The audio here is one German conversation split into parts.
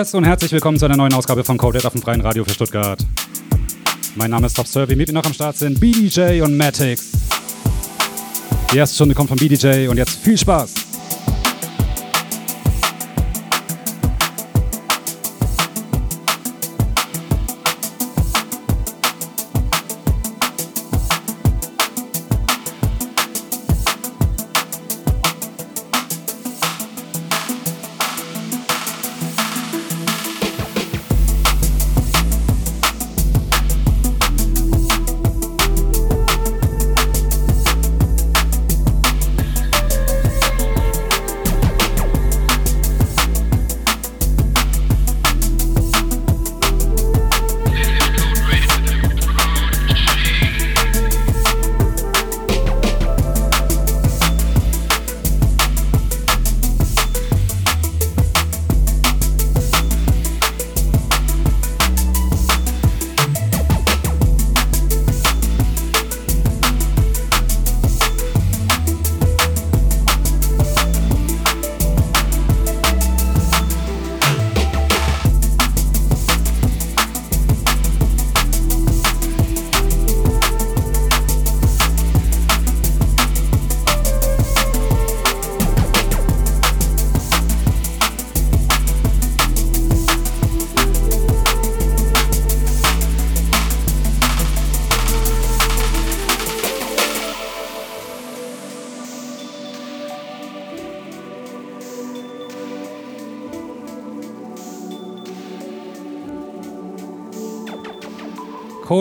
Yes und herzlich willkommen zu einer neuen Ausgabe von Coded auf dem Freien Radio für Stuttgart. Mein Name ist Top Survey, mit mir noch am Start sind BDJ und Matix. Die erste Stunde kommt von BDJ und jetzt viel Spaß!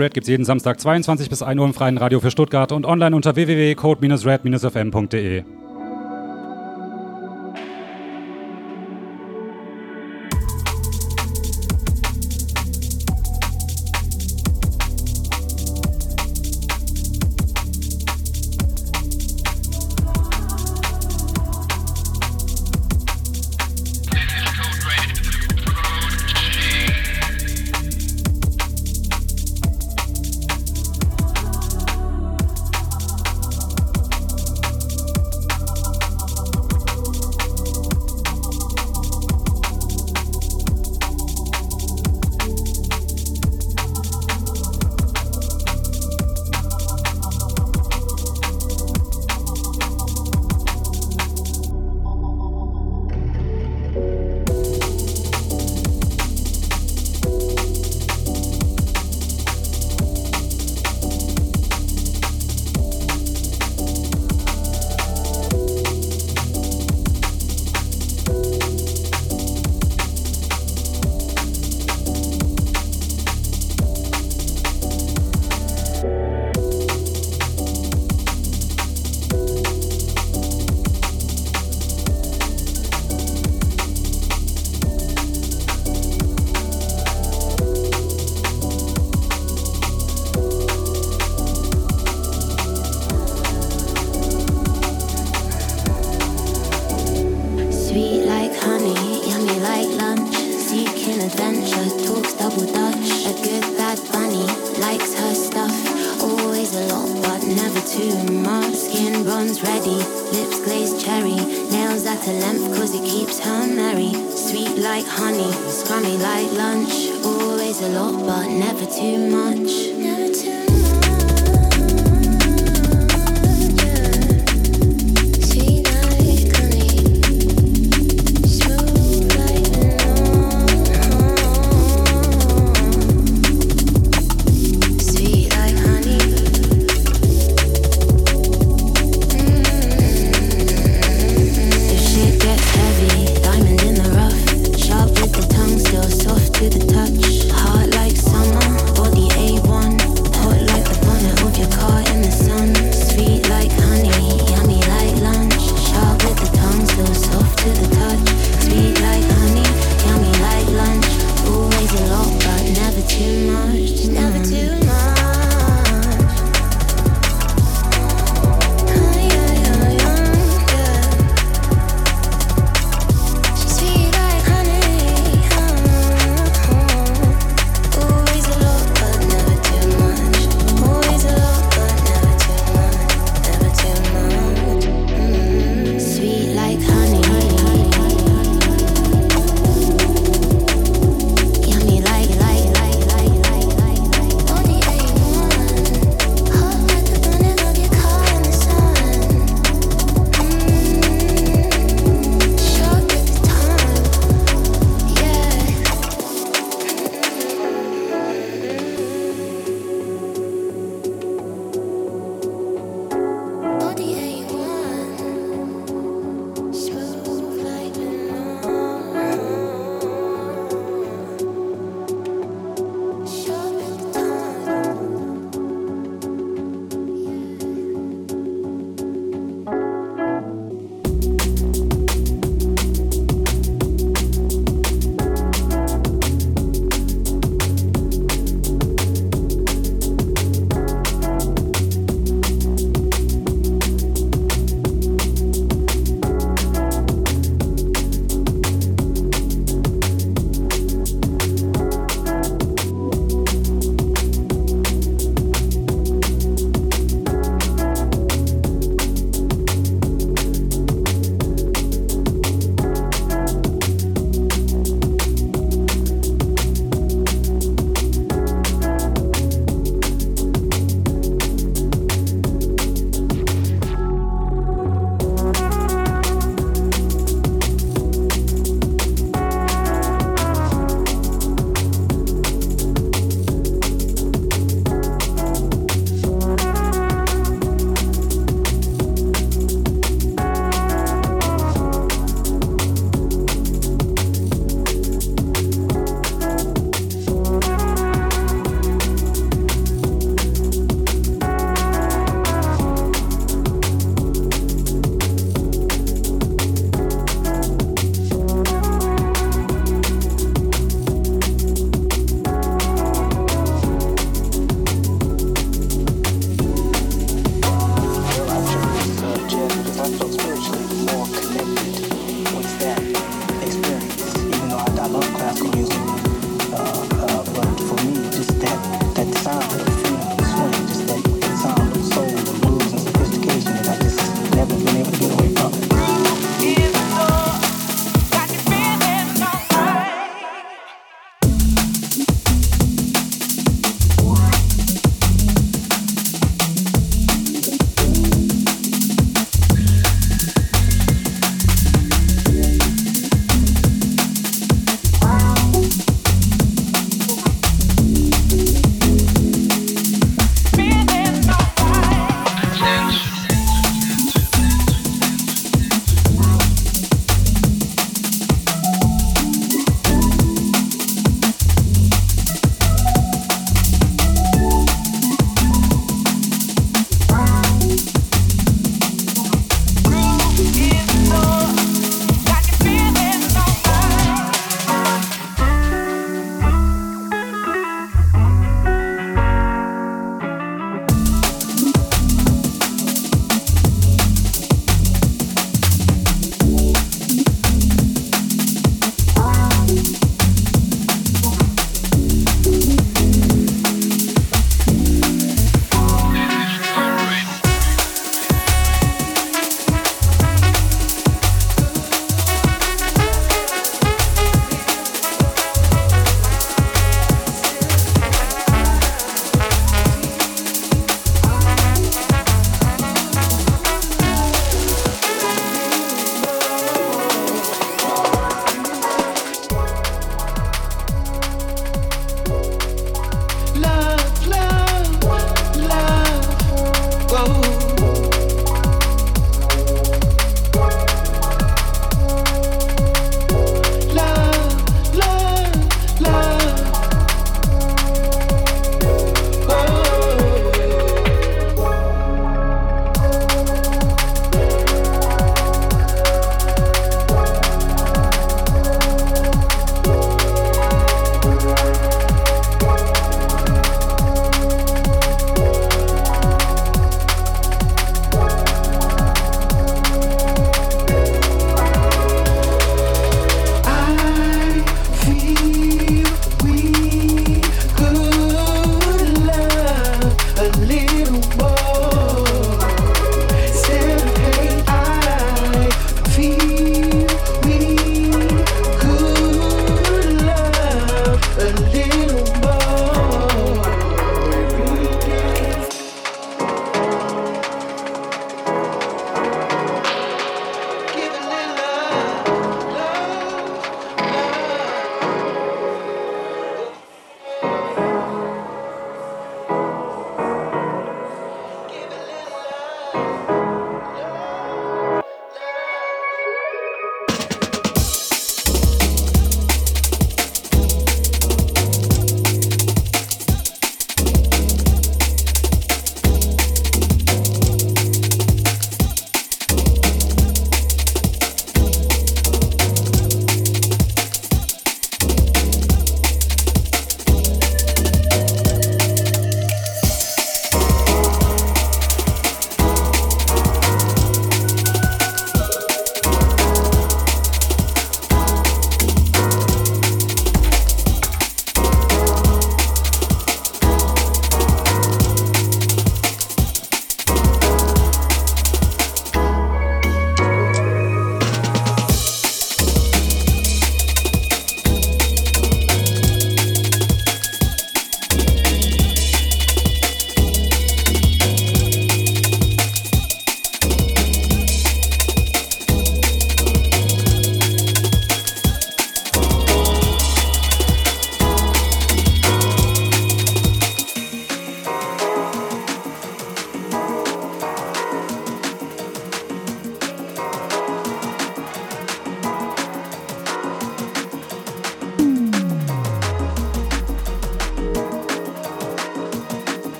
Red gibt es jeden Samstag 22 bis 1 Uhr im freien Radio für Stuttgart und online unter www.code-red-fm.de.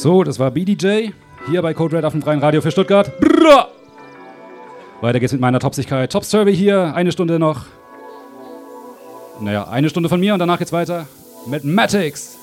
So, das war BDJ hier bei Code Red auf dem freien Radio für Stuttgart. Brrr. Weiter geht's mit meiner Topsigkeit. Top Survey hier, eine Stunde noch. Naja, eine Stunde von mir und danach geht's weiter mit Matix.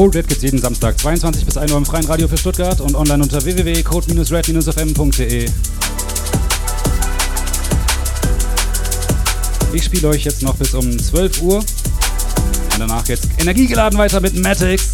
Cold Red gibt's jeden Samstag 22 bis 1 Uhr im freien Radio für Stuttgart und online unter www.code-red-fm.de. Ich spiele euch jetzt noch bis um 12 Uhr und danach jetzt energiegeladen weiter mit Matix.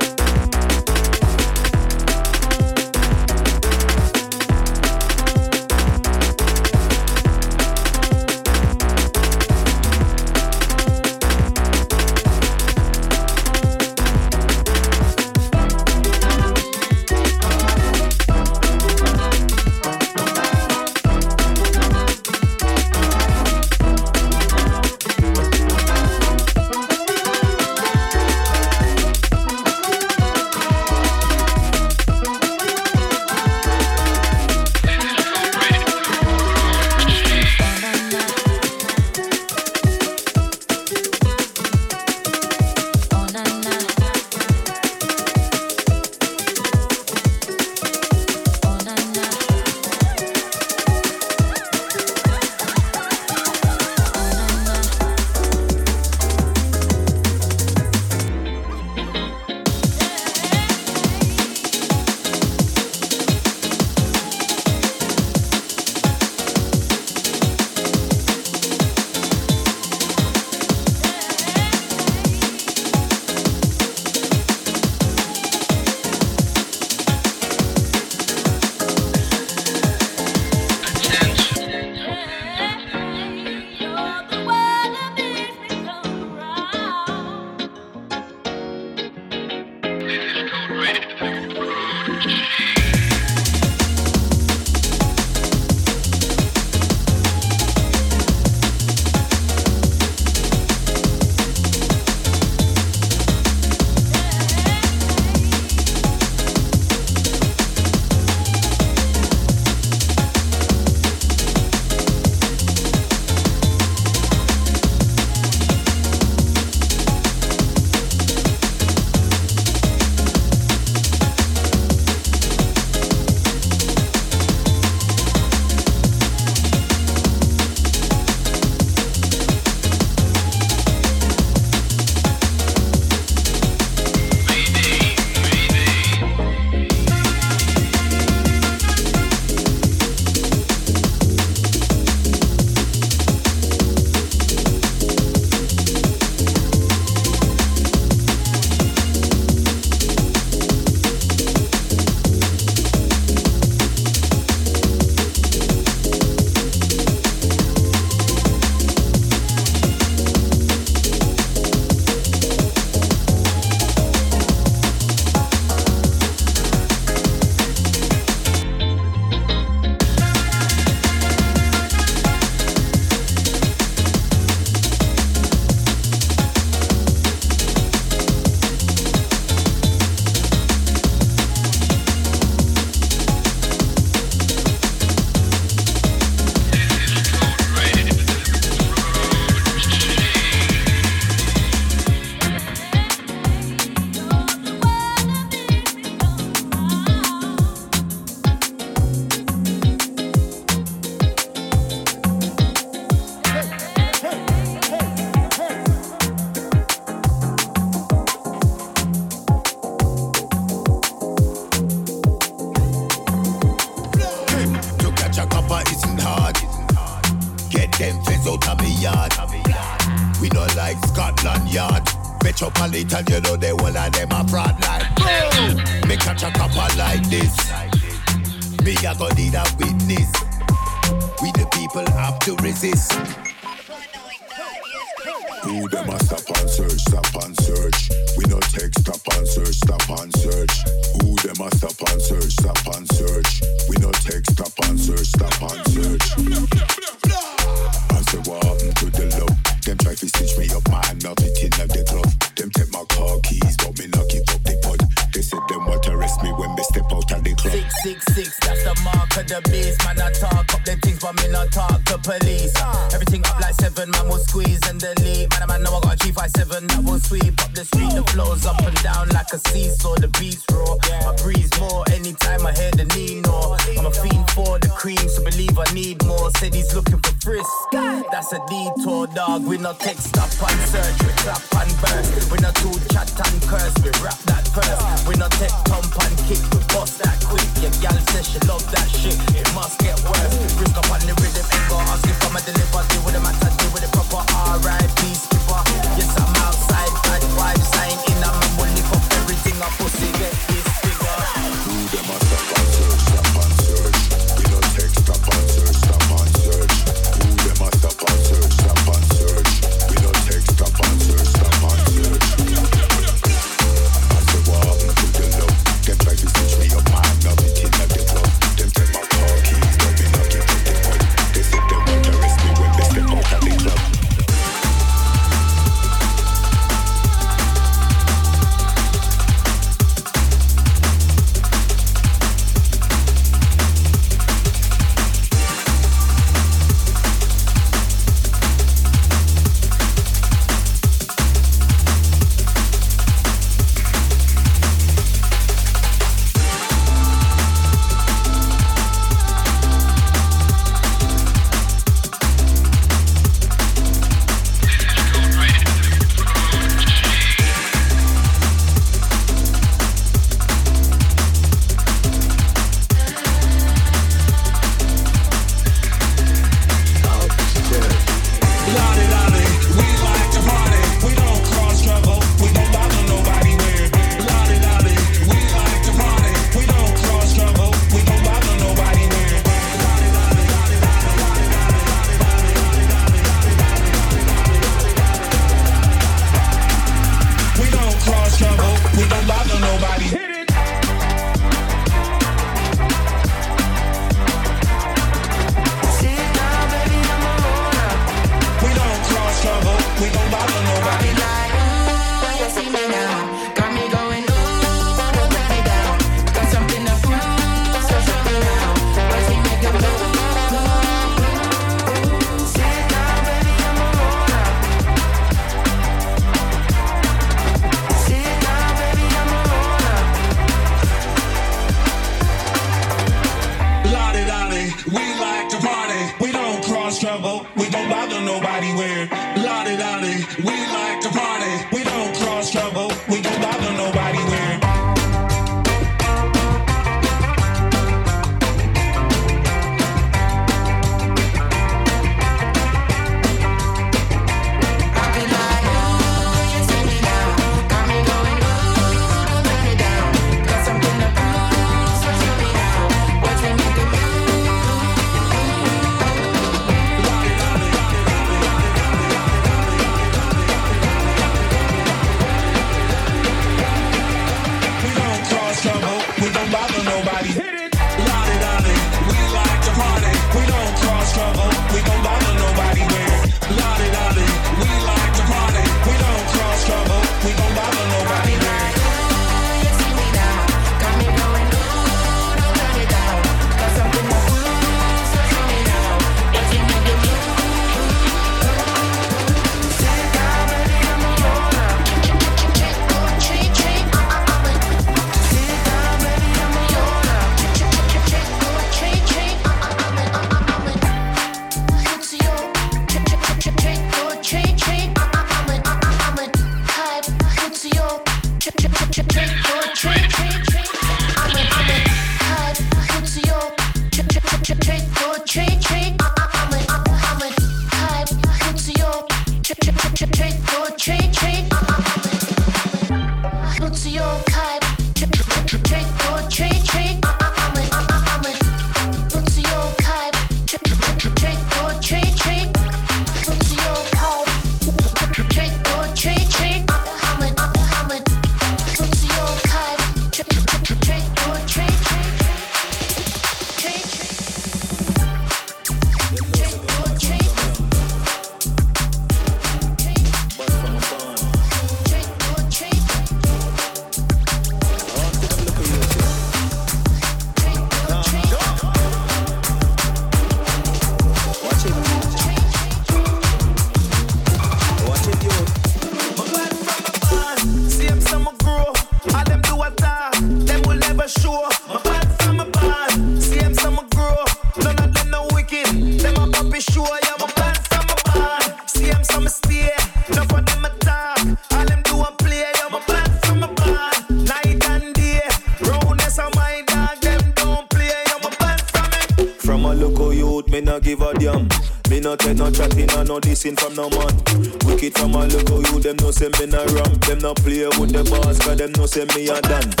Say me a done.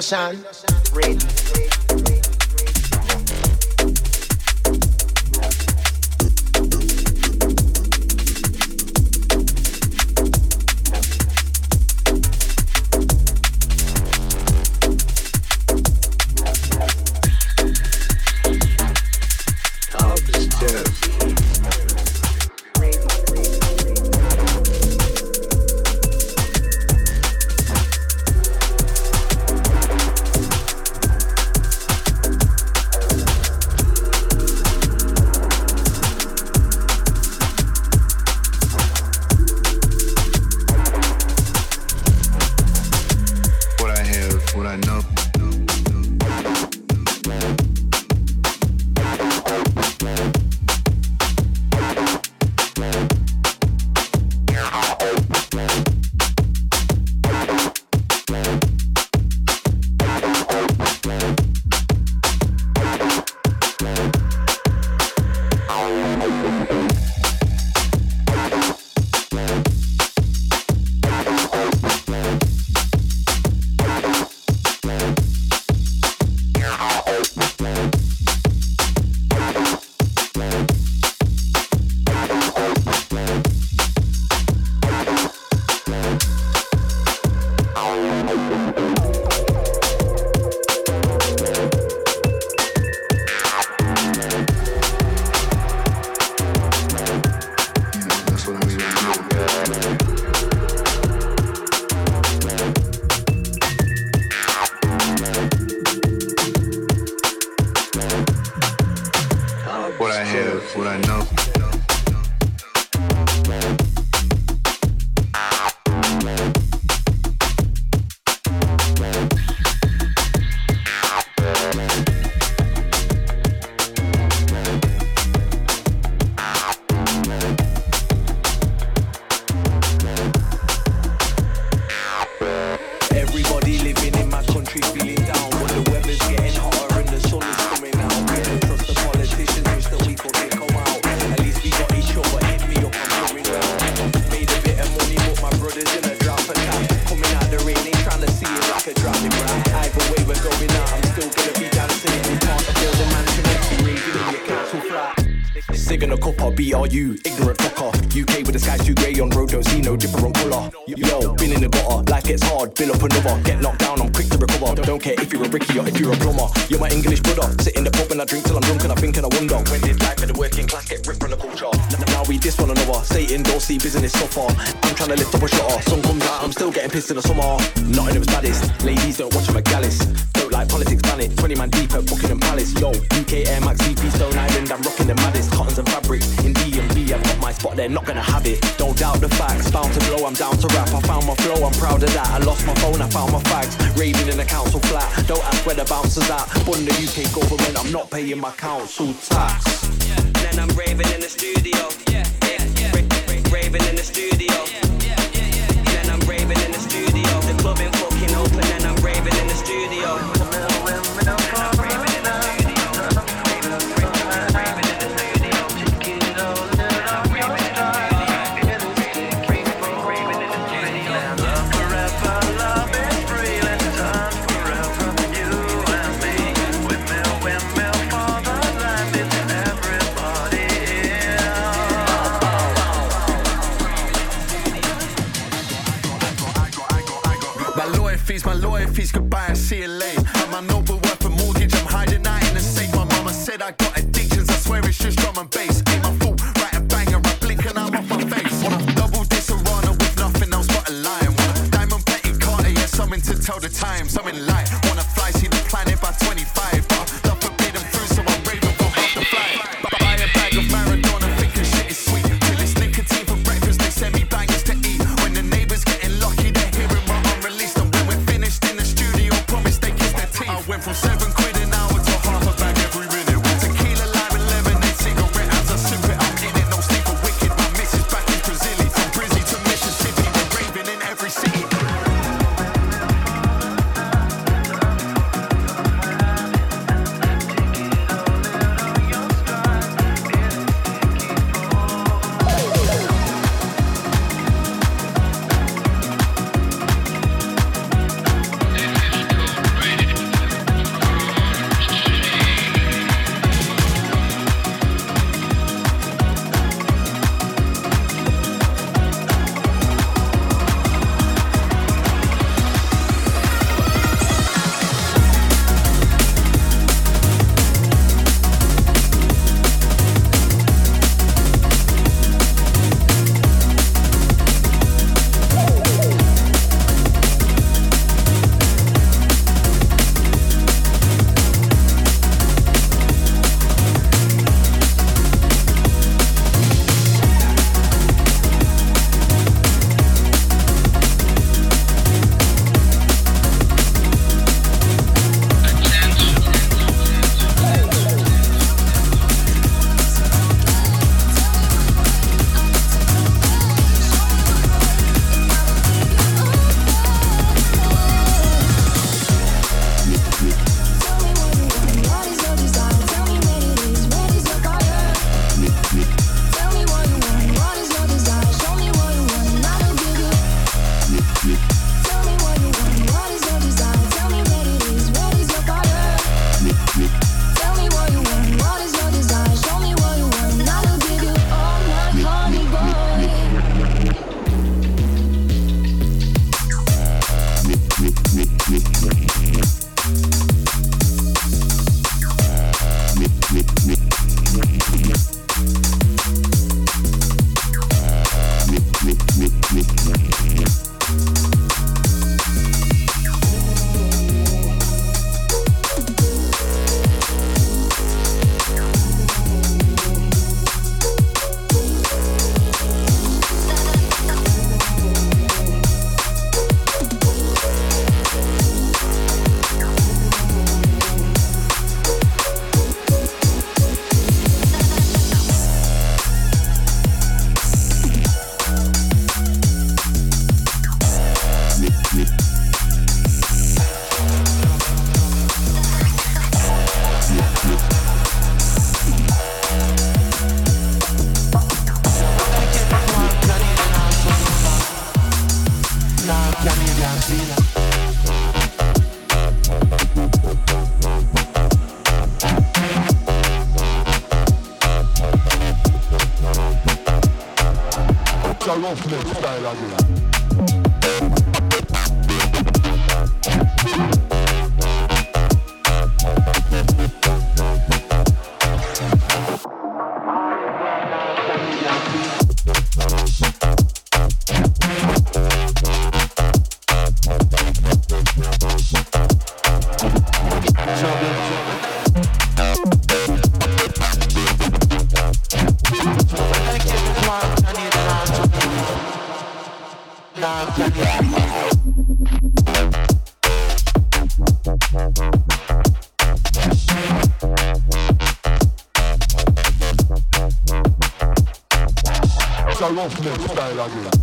China shine. working class get ripped from the culture. Now we this one another. Stay indoors see business so far. I'm trying to lift up a shot some comes out I'm still getting pissed in the summer. Not in it was ladies don't watch my gallus. don't like politics planet 20 man deeper Buckingham Palace. Yo UK Air Max CP Stone Island I'm rocking the maddest. Cottons and fabrics in DMV I've got my spot they're not gonna have it. Don't doubt the facts bound to blow I'm down to rap. I found my flow I'm proud of that. I lost my phone I found my fags. Raving in the council flat don't ask where the bouncers at. But the UK government I'm not paying my council tax. Yeah. then I'm raving in the studio. Yeah, yeah, yeah. Raving in the studio. yeah Lagula.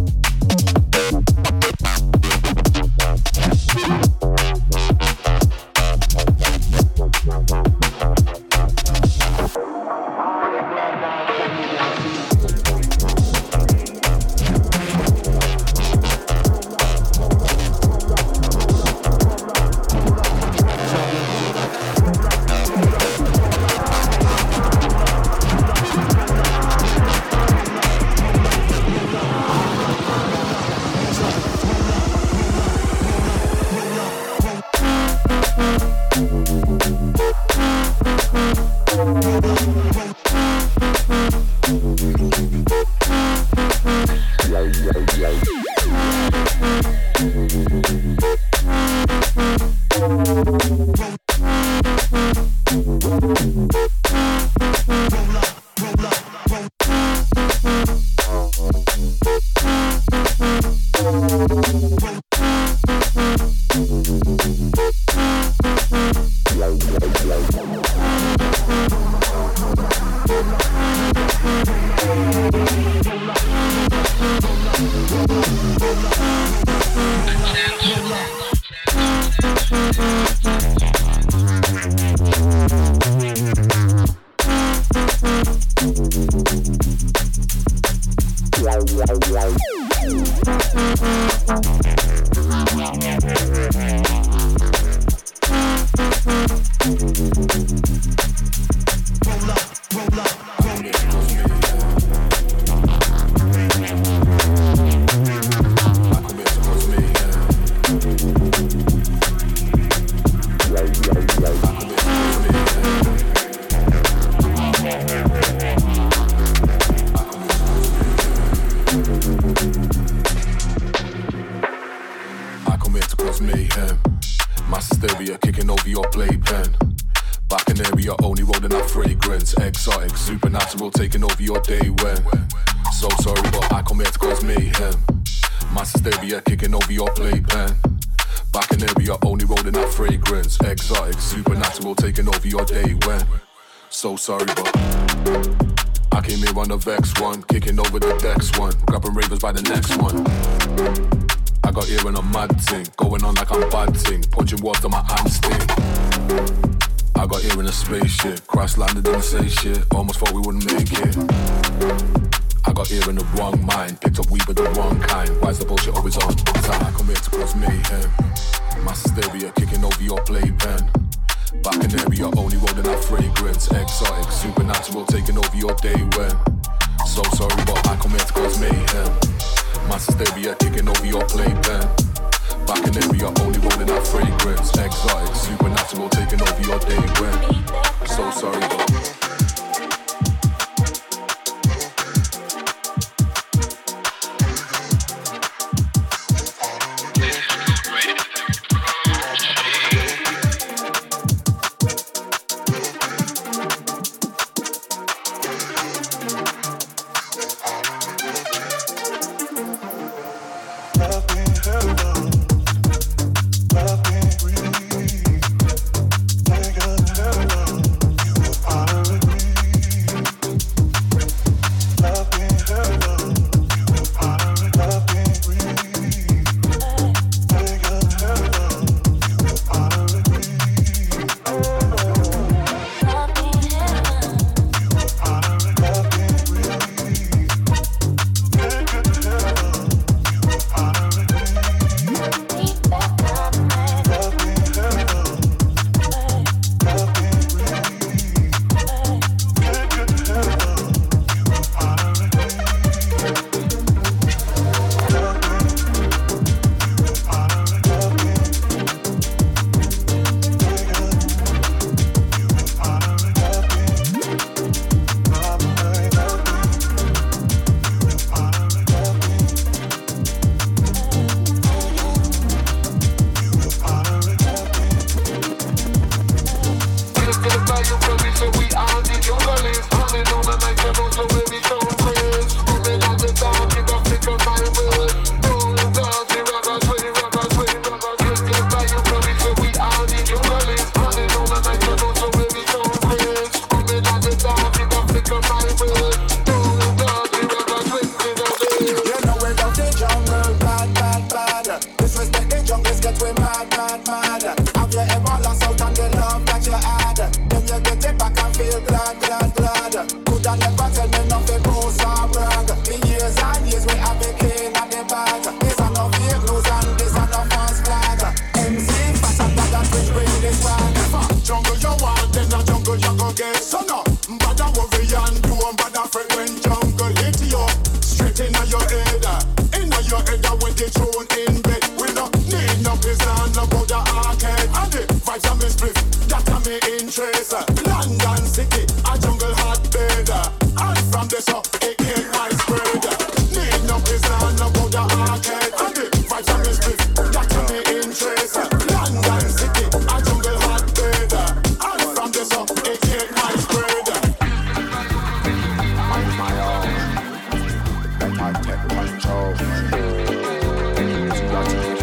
I take control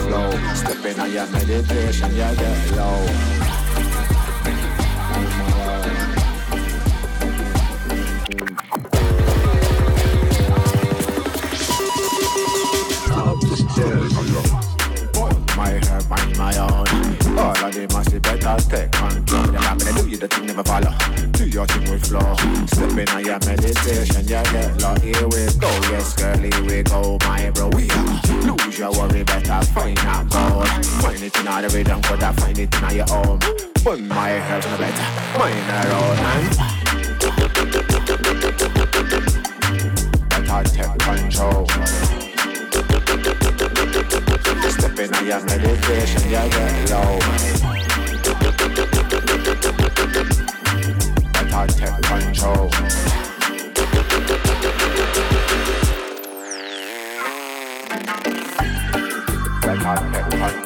flow step in I am meditation yeah get low. Caltech Control do you the thing never follow Do your thing with flow. Slipping on your meditation. Yeah get Lord here we go. Yes girl, here we go my bro. We are. Lose your worry better find out gold Find it in all the rhythm but I find it now your own. But my health no better. Mine are all night Better tech control. Stepping on your meditation, you get low.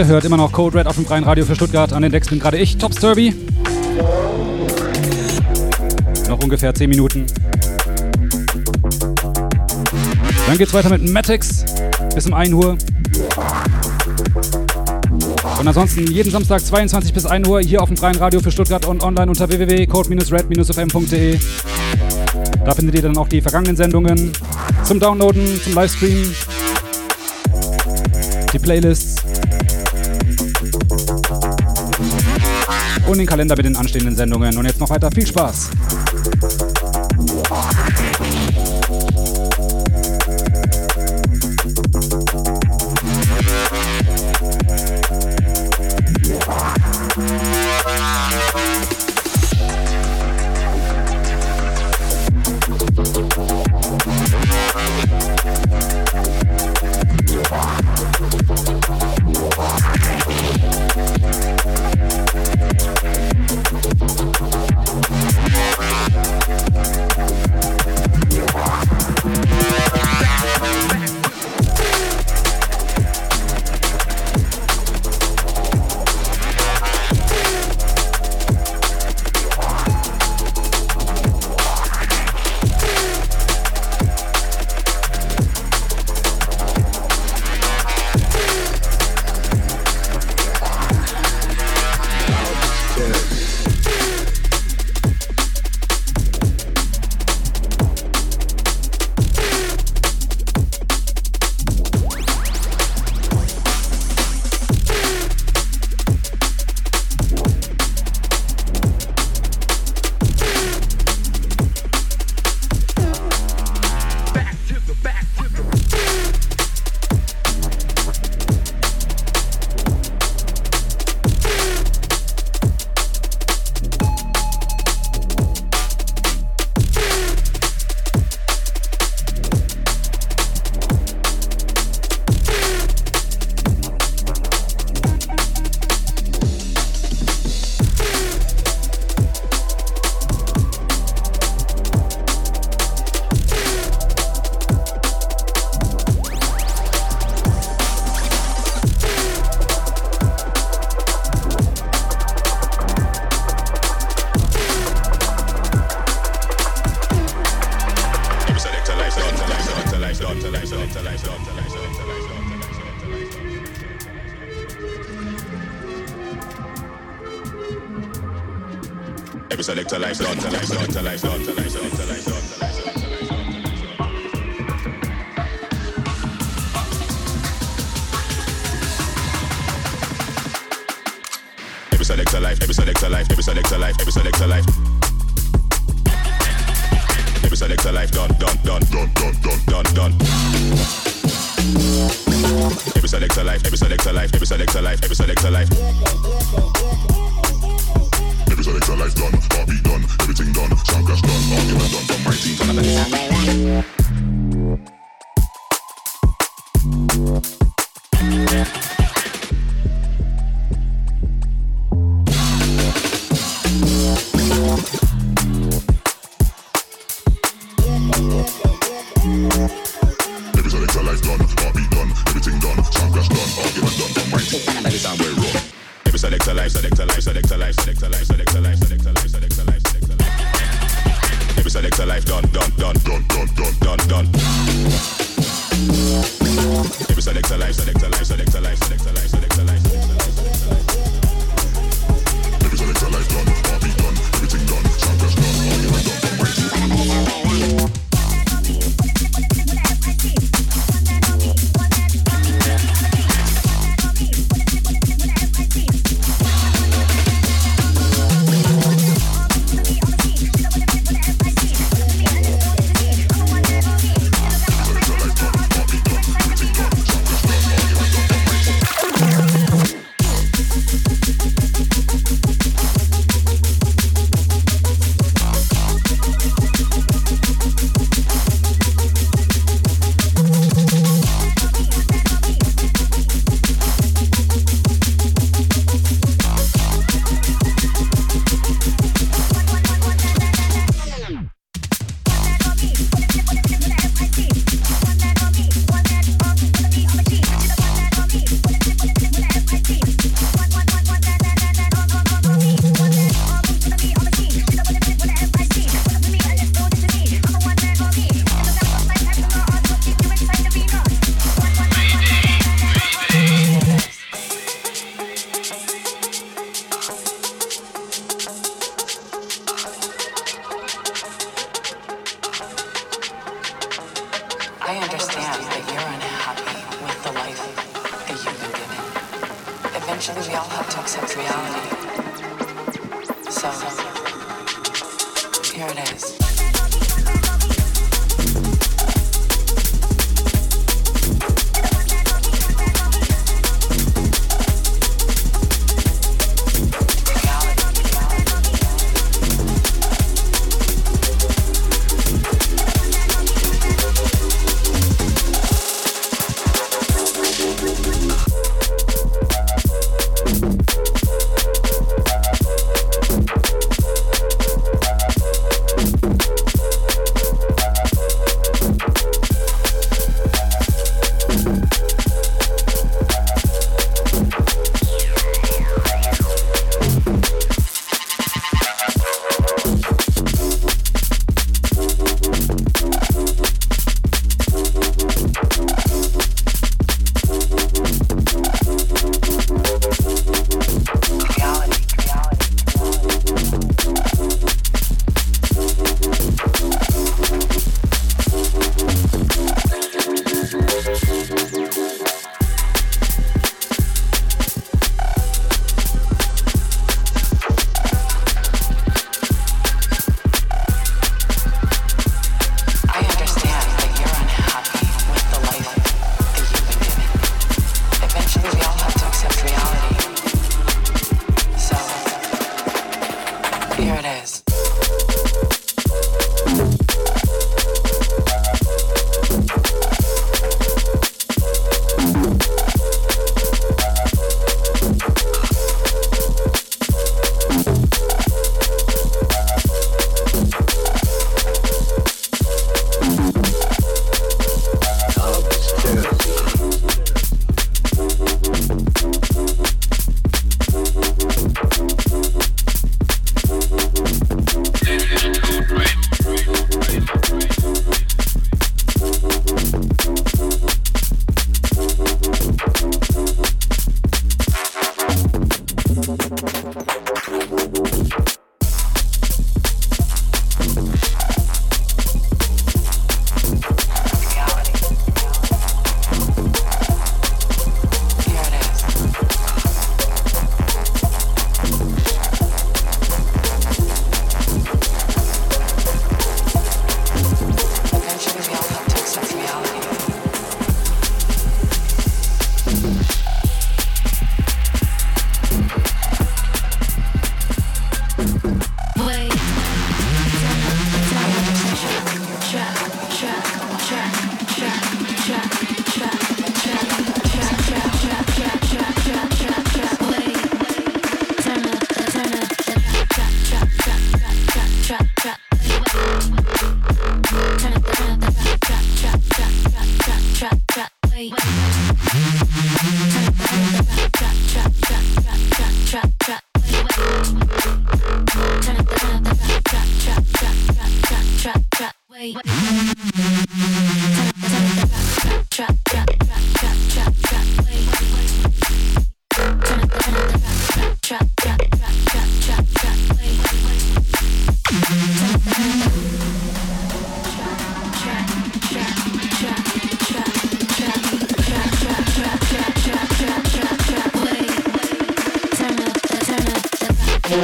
Ihr hört immer noch Code Red auf dem freien Radio für Stuttgart. An den Decks bin gerade ich, Tops Derby. Noch ungefähr 10 Minuten. Dann geht's weiter mit Matix bis um 1 Uhr. Und ansonsten jeden Samstag 22 bis 1 Uhr hier auf dem freien Radio für Stuttgart und online unter www.code-red-fm.de. Da findet ihr dann auch die vergangenen Sendungen zum Downloaden, zum Livestream, die Playlists. und den Kalender mit den anstehenden Sendungen. Und jetzt noch weiter viel Spaß! Clash done, argument done from my team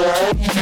Yeah.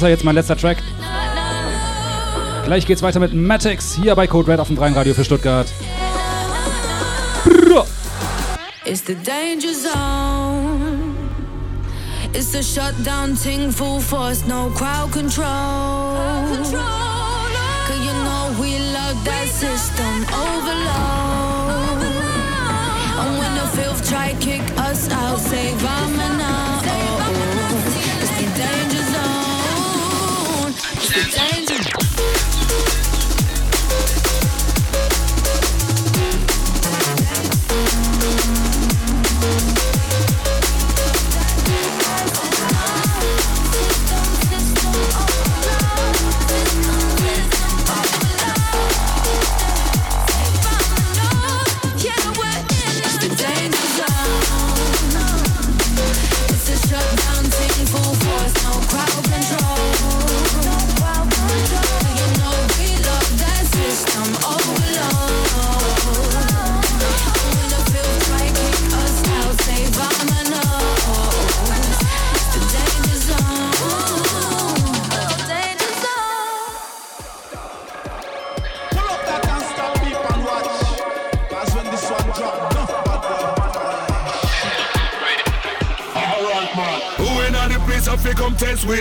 ist ja jetzt mein letzter Track. Gleich geht's weiter mit Mattex hier bei Code Red auf dem 3 Radio für Stuttgart. It's the danger zone It's the shutdown ting full force no crowd control, crowd control no. You know we love that we system overload. overload and when the filth try kick us out save us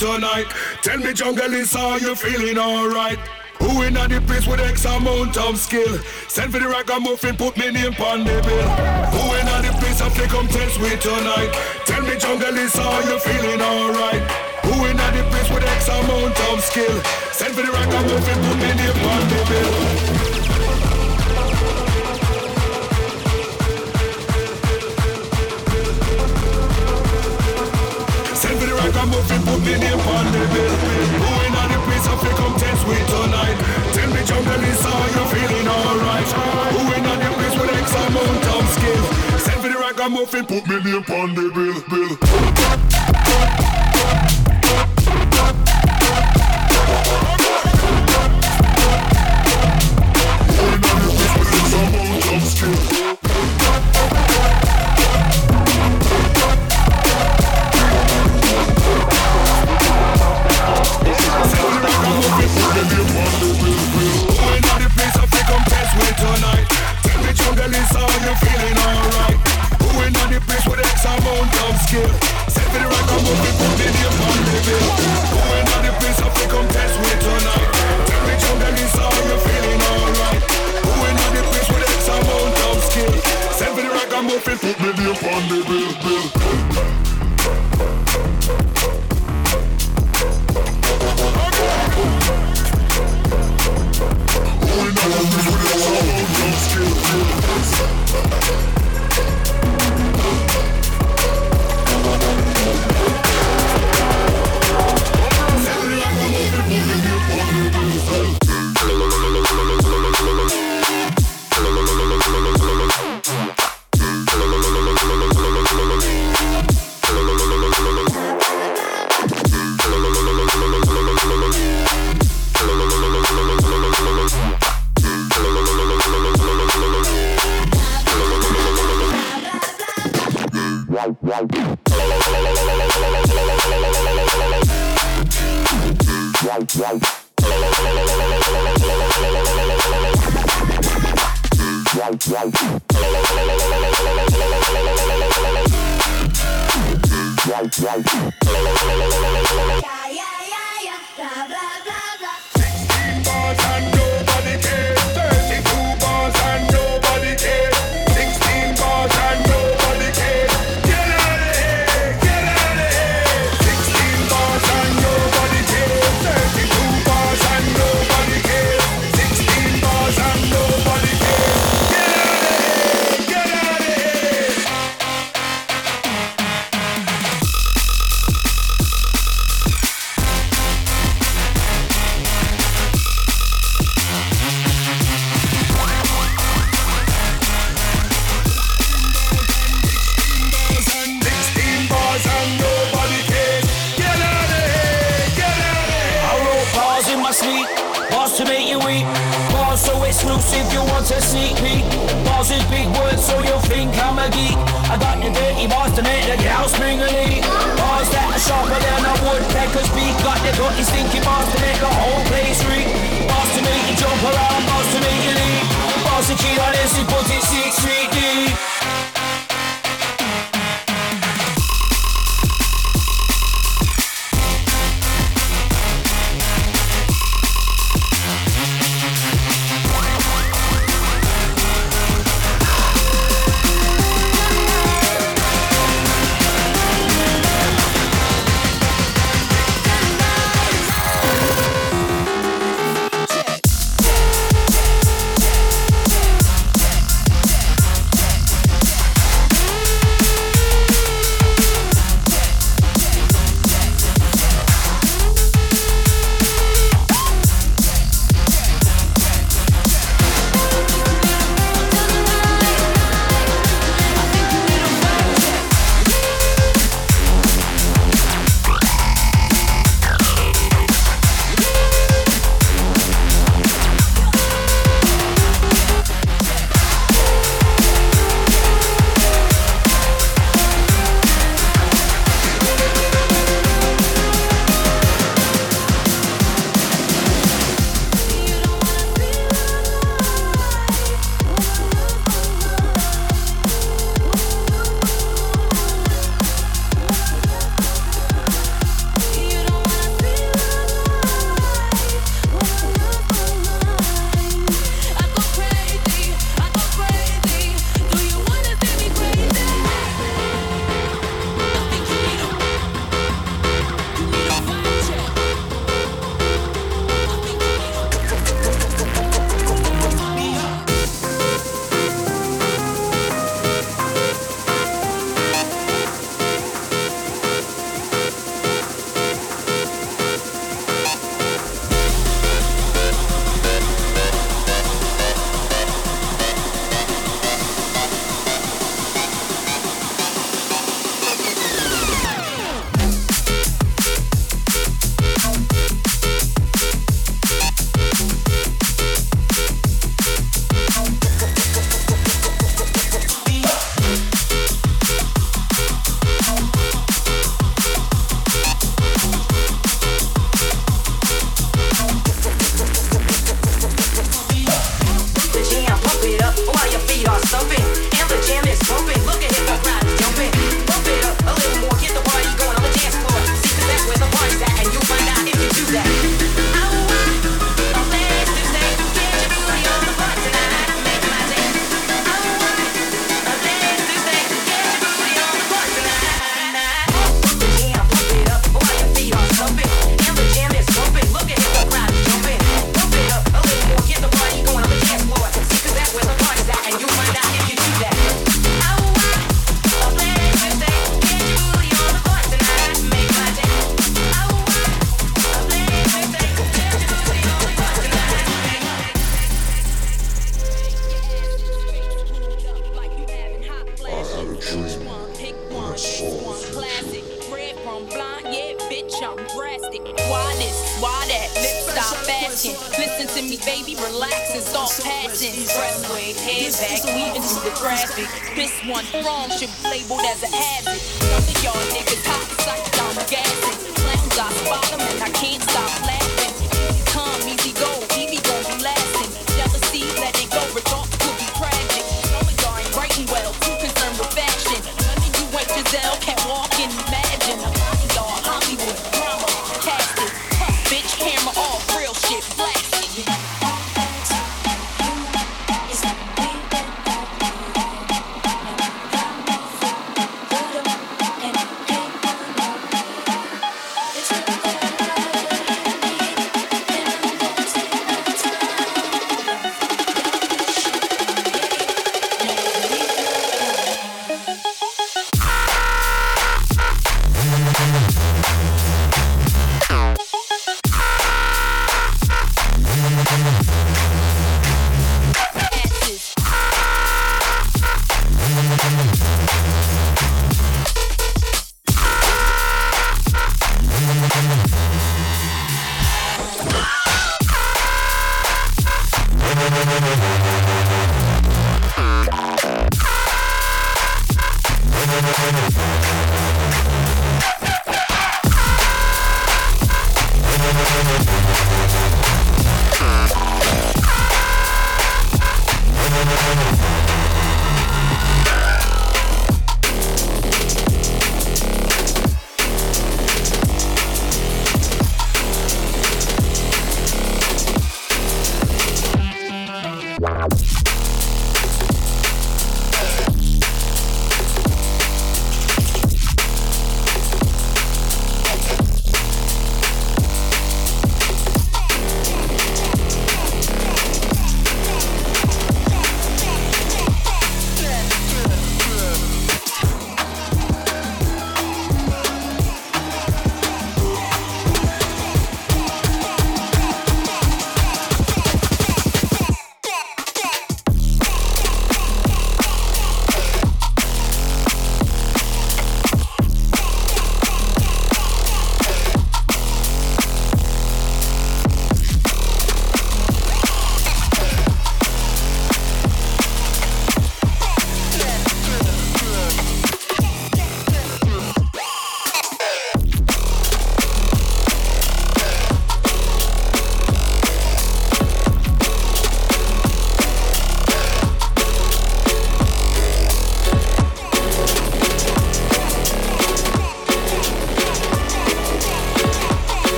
tonight. Tell me jungle is how you feeling? All right who in the place with X amount of skill? Send for the ragamuffin, put me name upon the bill. Who in the place of the contest with tonight? Tell me jungle is how you feeling? All right who in the place with X amount of skill? Send for the ragamuffin, put me name upon the bill. the name on the bill Going on the piece of your contents with tonight? Tell me jump the how you're feeling? Alright. Going on the piece with some amount town skills. Send for the ragamuffin put me name on the bill bill.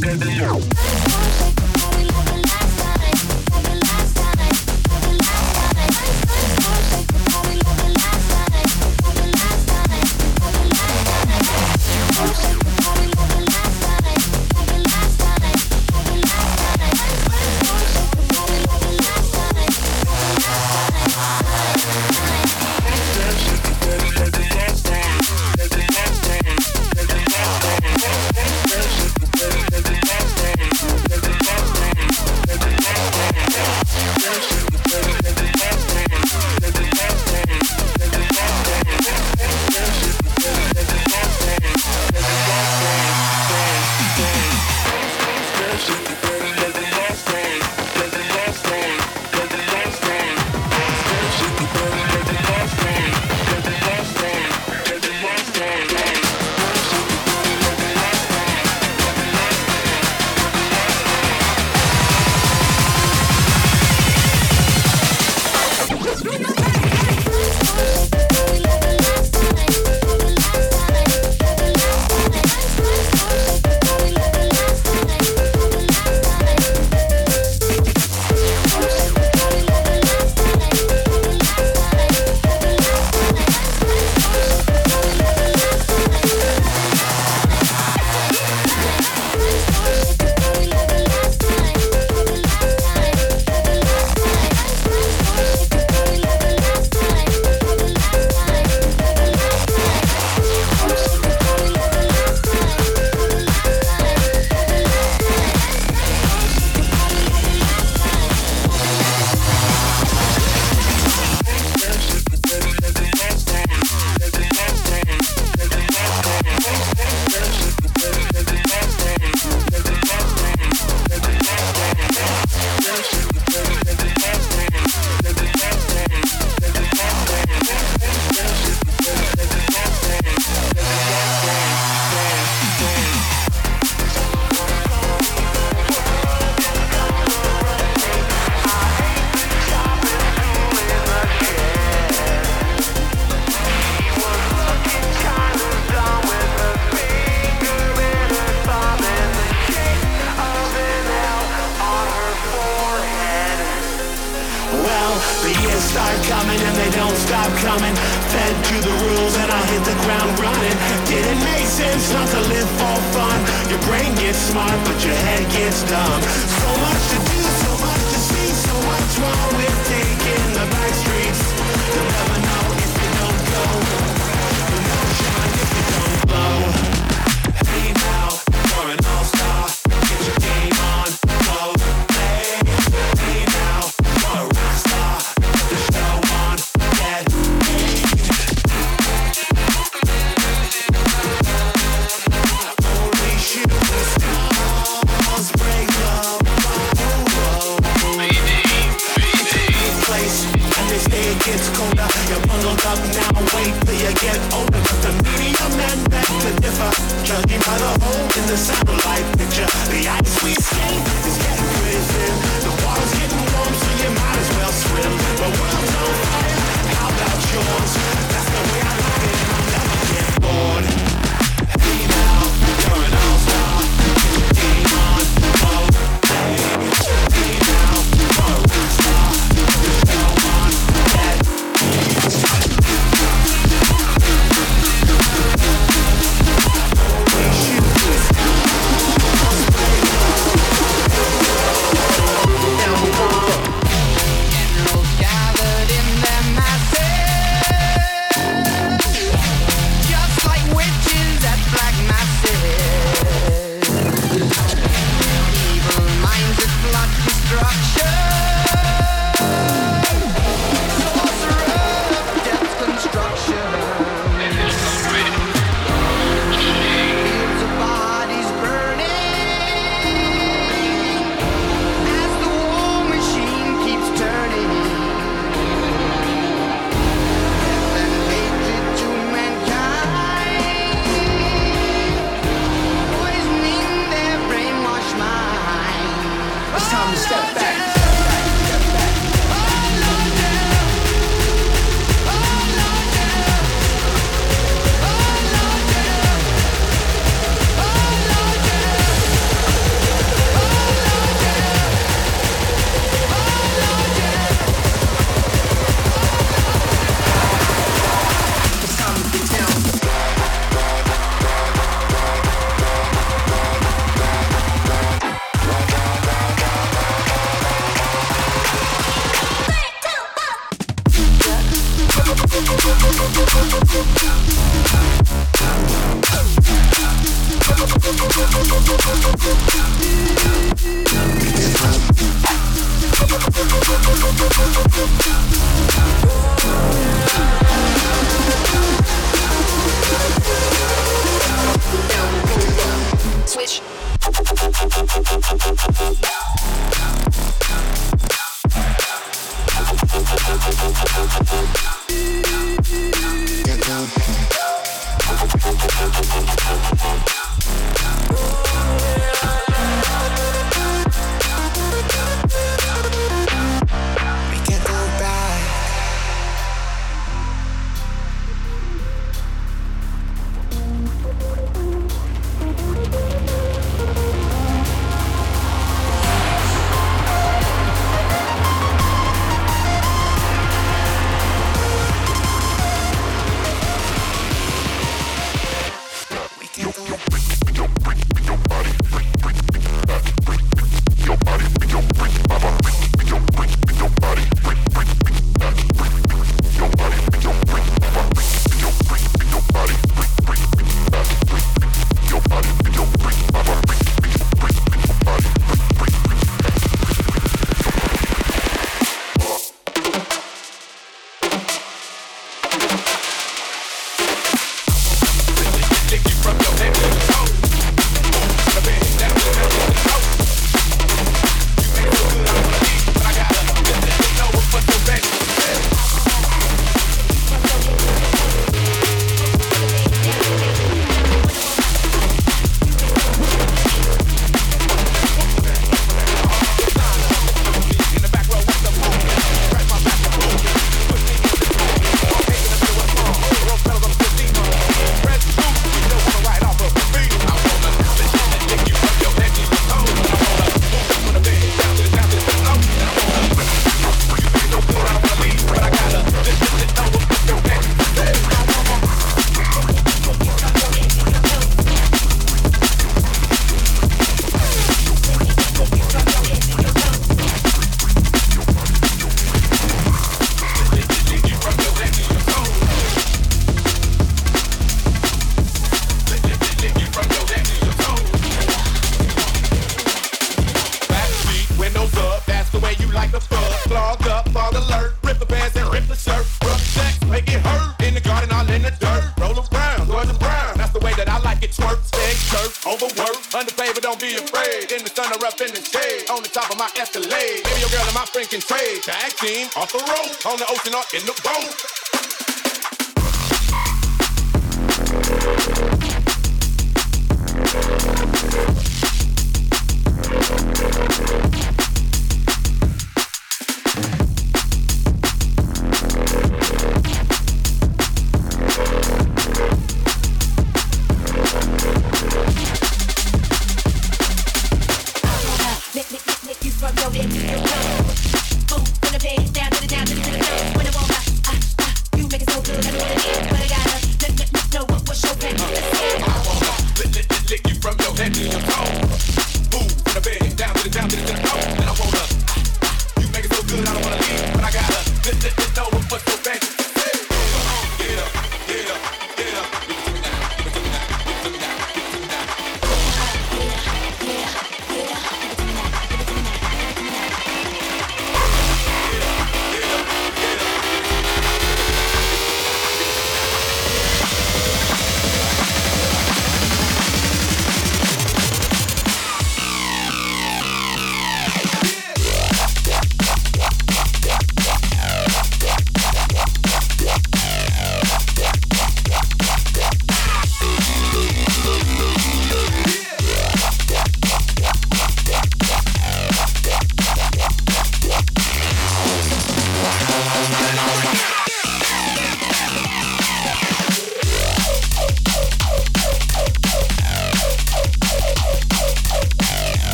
Good day.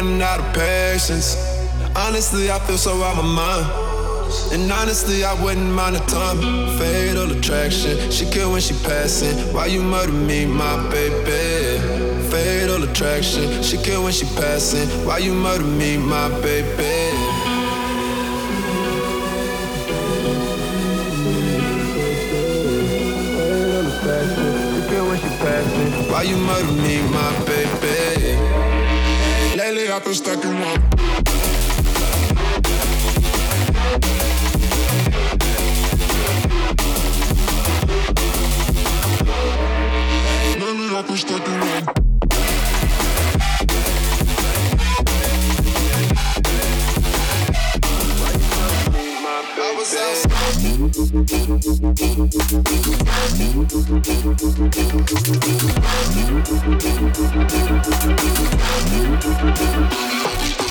running out of patience. Honestly I feel so out my mind. And honestly I wouldn't mind a time fatal attraction. She killed when she passing. Why you murder me my baby? Fatal attraction. She killed when she passing. Why you murder me my baby? que je t'attends Thank you.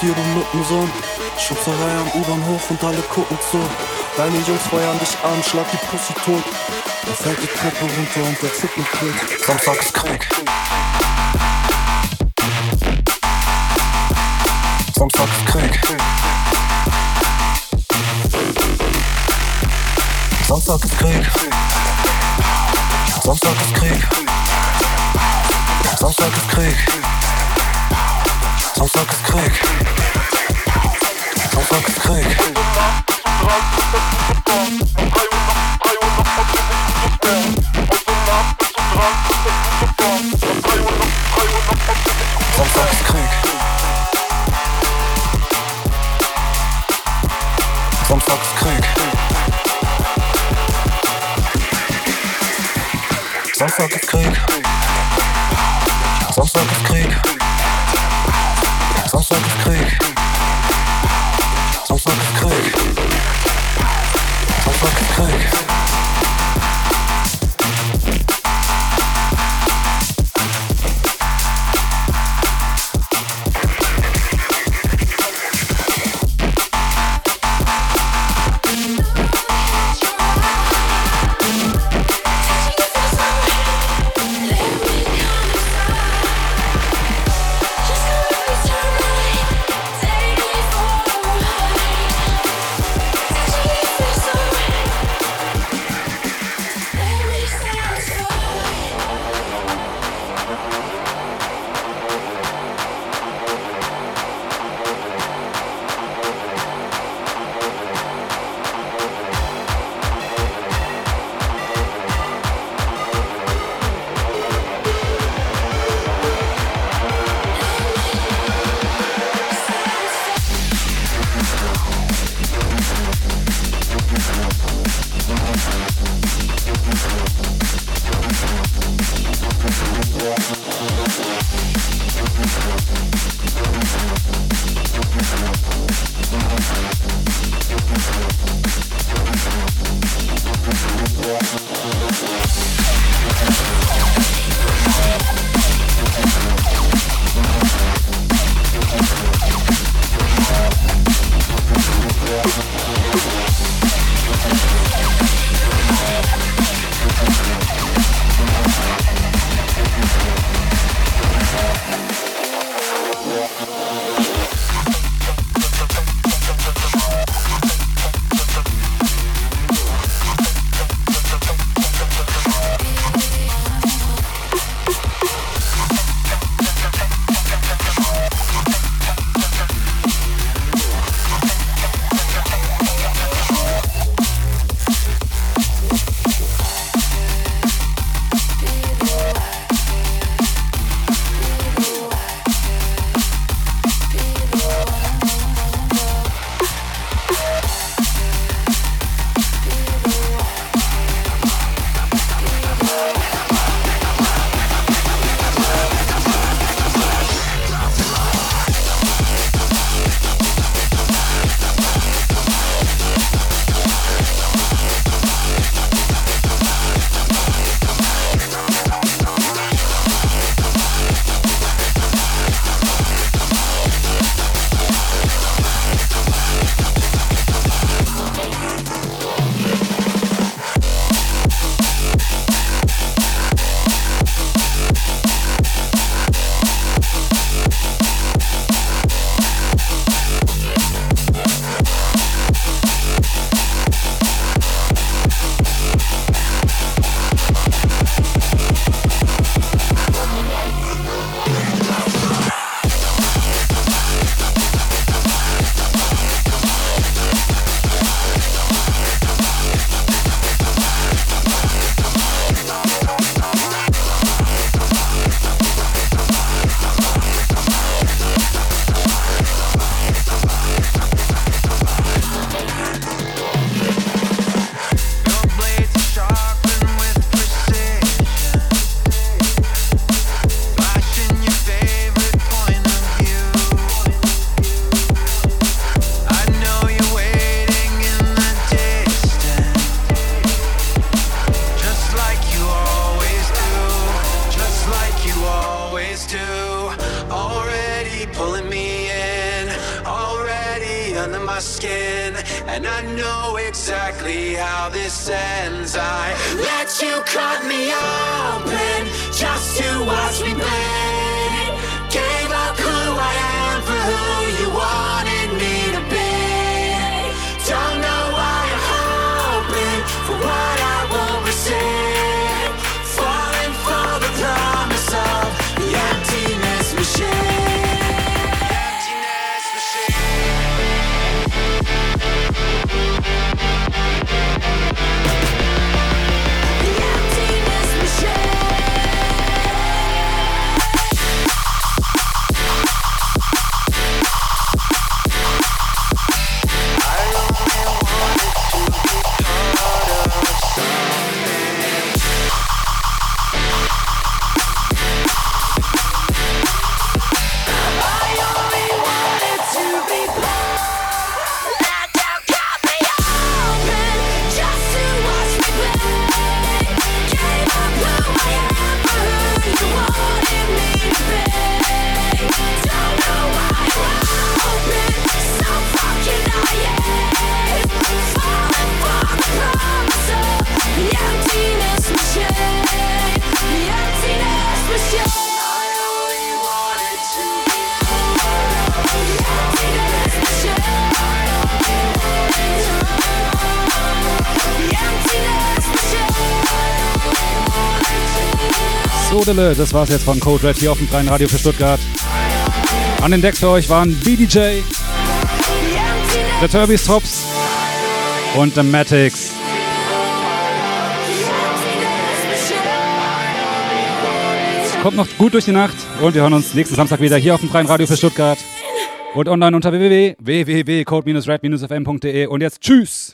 dir um Nuppen so Schubserei am U-Bahnhof und alle gucken zu. Deine Jungs feuern dich an schlag die Pussy tot. Da fällt die Treppe runter und der Zippen kriegt Samstags Krieg. Samstags Krieg. Ist Krieg. Samstags Krieg. Samstags Krieg. Ist Krieg. Sans Dille, das war's jetzt von Code Red hier auf dem freien Radio für Stuttgart. An den Decks für euch waren BDJ, The Turbis Tops und The Matics. Kommt noch gut durch die Nacht und wir hören uns nächsten Samstag wieder hier auf dem freien Radio für Stuttgart und online unter www.code-red-fm.de und jetzt tschüss!